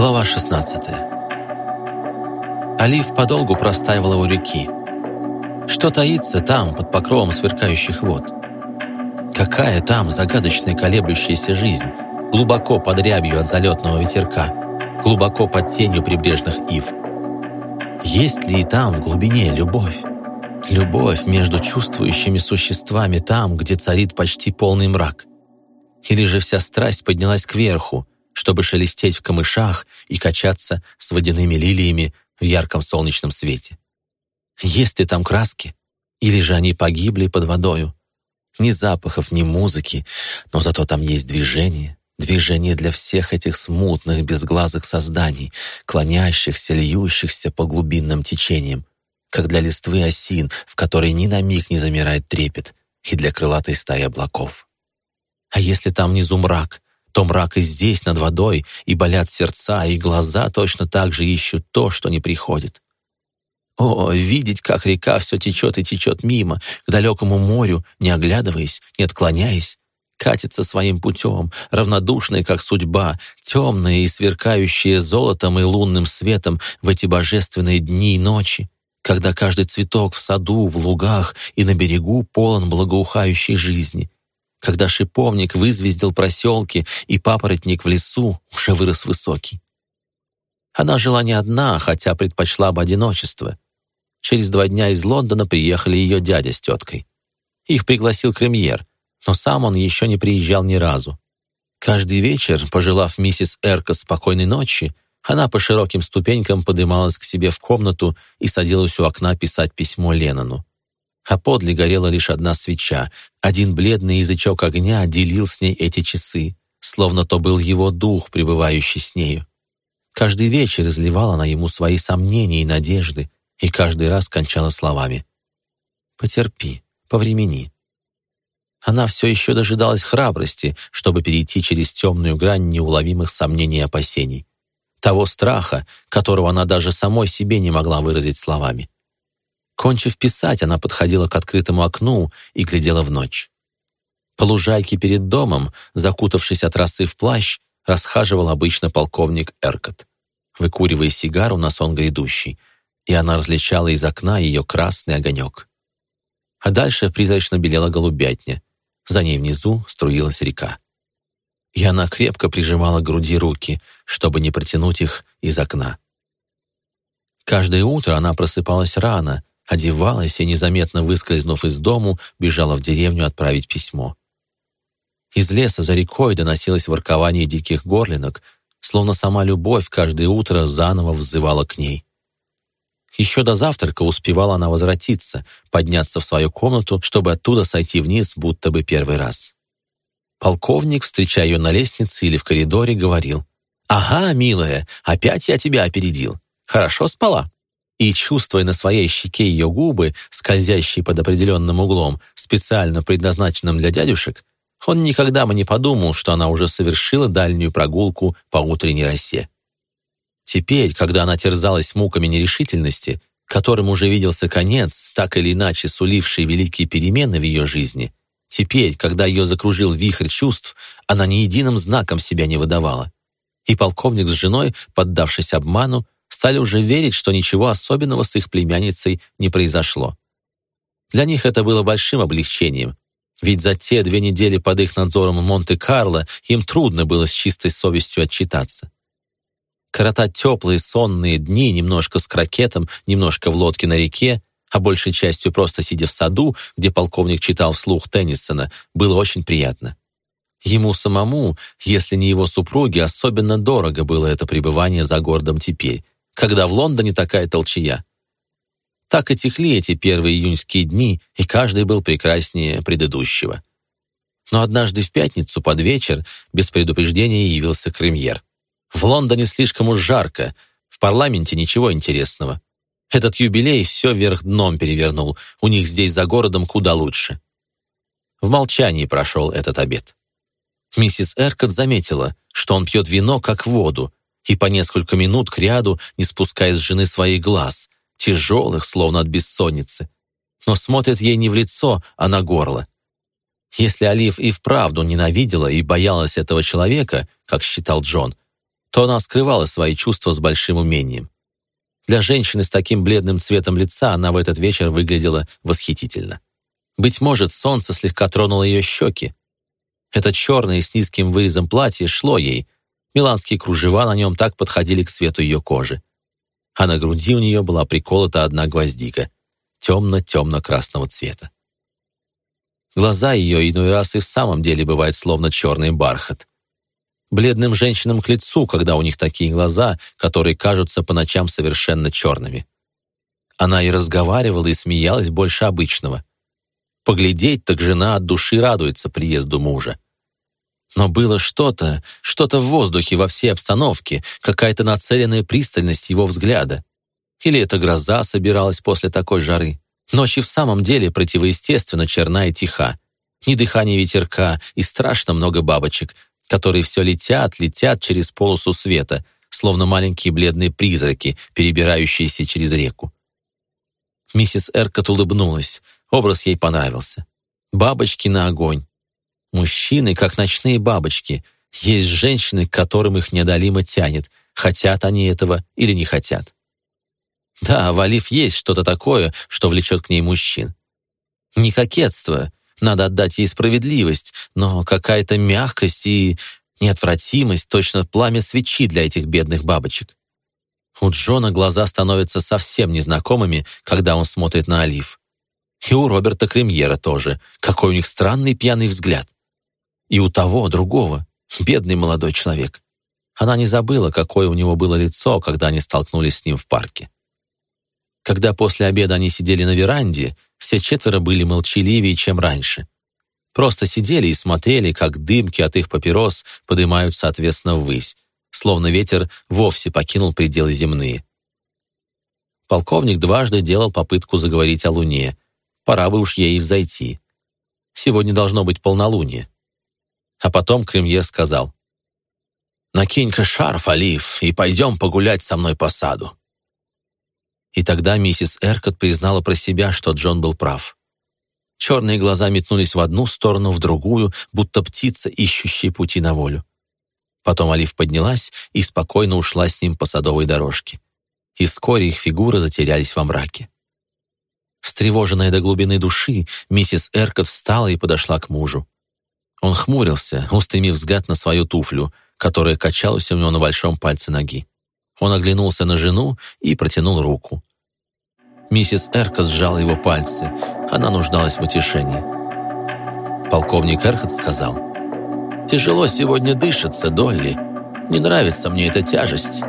Глава 16 Олив подолгу простаивала у реки. Что таится там, под покровом сверкающих вод? Какая там загадочная колеблющаяся жизнь, глубоко под рябью от залетного ветерка, глубоко под тенью прибрежных ив? Есть ли и там в глубине любовь? Любовь между чувствующими существами там, где царит почти полный мрак. Или же вся страсть поднялась кверху, чтобы шелестеть в камышах и качаться с водяными лилиями в ярком солнечном свете. Есть ли там краски? Или же они погибли под водою? Ни запахов, ни музыки, но зато там есть движение, движение для всех этих смутных, безглазых созданий, клонящихся, льющихся по глубинным течениям, как для листвы осин, в которой ни на миг не замирает трепет, и для крылатой стаи облаков. А если там внизу мрак, то мрак и здесь, над водой, и болят сердца, и глаза точно так же ищут то, что не приходит. О, видеть, как река все течет и течет мимо, к далекому морю, не оглядываясь, не отклоняясь, катится своим путем, равнодушная, как судьба, темная и сверкающая золотом и лунным светом в эти божественные дни и ночи, когда каждый цветок в саду, в лугах и на берегу полон благоухающей жизни, когда шиповник вызвездил проселки и папоротник в лесу уже вырос высокий. Она жила не одна, хотя предпочла бы одиночество. Через два дня из Лондона приехали ее дядя с теткой. Их пригласил кремьер, но сам он еще не приезжал ни разу. Каждый вечер, пожелав миссис Эрка спокойной ночи, она по широким ступенькам подымалась к себе в комнату и садилась у окна писать письмо Леннону а подле горела лишь одна свеча. Один бледный язычок огня делил с ней эти часы, словно то был его дух, пребывающий с нею. Каждый вечер изливала она ему свои сомнения и надежды, и каждый раз кончала словами «Потерпи, повремени». Она все еще дожидалась храбрости, чтобы перейти через темную грань неуловимых сомнений и опасений. Того страха, которого она даже самой себе не могла выразить словами. Кончив писать, она подходила к открытому окну и глядела в ночь. По лужайке перед домом, закутавшись от росы в плащ, расхаживал обычно полковник Эркот, выкуривая сигару на сон грядущий, и она различала из окна ее красный огонек. А дальше призрачно белела голубятня, за ней внизу струилась река. И она крепко прижимала к груди руки, чтобы не протянуть их из окна. Каждое утро она просыпалась рано одевалась и, незаметно выскользнув из дому, бежала в деревню отправить письмо. Из леса за рекой доносилось воркование диких горлинок, словно сама любовь каждое утро заново взывала к ней. Еще до завтрака успевала она возвратиться, подняться в свою комнату, чтобы оттуда сойти вниз, будто бы первый раз. Полковник, встречая ее на лестнице или в коридоре, говорил, «Ага, милая, опять я тебя опередил. Хорошо спала?» И, чувствуя на своей щеке ее губы, скользящие под определенным углом, специально предназначенным для дядюшек, он никогда бы не подумал, что она уже совершила дальнюю прогулку по утренней росе. Теперь, когда она терзалась муками нерешительности, которым уже виделся конец, так или иначе суливший великие перемены в ее жизни, теперь, когда ее закружил вихрь чувств, она ни единым знаком себя не выдавала. И полковник с женой, поддавшись обману, стали уже верить, что ничего особенного с их племянницей не произошло. Для них это было большим облегчением, ведь за те две недели под их надзором Монте-Карло им трудно было с чистой совестью отчитаться. Коротать теплые сонные дни немножко с крокетом, немножко в лодке на реке, а большей частью просто сидя в саду, где полковник читал вслух Теннисона, было очень приятно. Ему самому, если не его супруге, особенно дорого было это пребывание за городом теперь, когда в Лондоне такая толчая. Так и текли эти первые июньские дни, и каждый был прекраснее предыдущего. Но однажды в пятницу под вечер без предупреждения явился Кремьер. В Лондоне слишком уж жарко, в парламенте ничего интересного. Этот юбилей все вверх дном перевернул, у них здесь за городом куда лучше. В молчании прошел этот обед. Миссис Эркот заметила, что он пьет вино как воду, и по несколько минут кряду не спуская с жены своих глаз, тяжелых, словно от бессонницы, но смотрит ей не в лицо, а на горло. Если Олив и вправду ненавидела и боялась этого человека, как считал Джон, то она скрывала свои чувства с большим умением. Для женщины с таким бледным цветом лица она в этот вечер выглядела восхитительно. Быть может, солнце слегка тронуло ее щеки. Это черное с низким вырезом платье шло ей. Миланские кружева на нем так подходили к цвету ее кожи. А на груди у нее была приколота одна гвоздика, темно-темно-красного цвета. Глаза ее иной раз и в самом деле бывают словно черный бархат. Бледным женщинам к лицу, когда у них такие глаза, которые кажутся по ночам совершенно черными. Она и разговаривала, и смеялась больше обычного. Поглядеть, так жена от души радуется приезду мужа. Но было что-то, что-то в воздухе, во всей обстановке, какая-то нацеленная пристальность его взгляда. Или эта гроза собиралась после такой жары. Ночь и в самом деле противоестественно черна и тиха. Ни дыхания ветерка и страшно много бабочек, которые все летят, летят через полосу света, словно маленькие бледные призраки, перебирающиеся через реку. Миссис Эркот улыбнулась. Образ ей понравился. Бабочки на огонь. Мужчины, как ночные бабочки. Есть женщины, к которым их неодолимо тянет, хотят они этого или не хотят. Да, в Алиф есть что-то такое, что влечет к ней мужчин. Не кокетство, надо отдать ей справедливость, но какая-то мягкость и неотвратимость, точно пламя свечи для этих бедных бабочек. У Джона глаза становятся совсем незнакомыми, когда он смотрит на Олив. И у Роберта Кремьера тоже. Какой у них странный пьяный взгляд. И у того, другого, бедный молодой человек. Она не забыла, какое у него было лицо, когда они столкнулись с ним в парке. Когда после обеда они сидели на веранде, все четверо были молчаливее, чем раньше. Просто сидели и смотрели, как дымки от их папирос поднимаются соответственно ввысь, словно ветер вовсе покинул пределы земные. Полковник дважды делал попытку заговорить о Луне. Пора бы уж ей взойти. Сегодня должно быть полнолуние. А потом Кремье сказал, «Накинь-ка шарф, Олив, и пойдем погулять со мной по саду». И тогда миссис Эркот признала про себя, что Джон был прав. Черные глаза метнулись в одну сторону, в другую, будто птица, ищущая пути на волю. Потом Олив поднялась и спокойно ушла с ним по садовой дорожке. И вскоре их фигуры затерялись во мраке. Встревоженная до глубины души, миссис Эркот встала и подошла к мужу. Он хмурился, устремив взгляд на свою туфлю, которая качалась у него на большом пальце ноги. Он оглянулся на жену и протянул руку. Миссис Эркот сжала его пальцы. Она нуждалась в утешении. Полковник Эркот сказал, «Тяжело сегодня дышится, Долли. Не нравится мне эта тяжесть».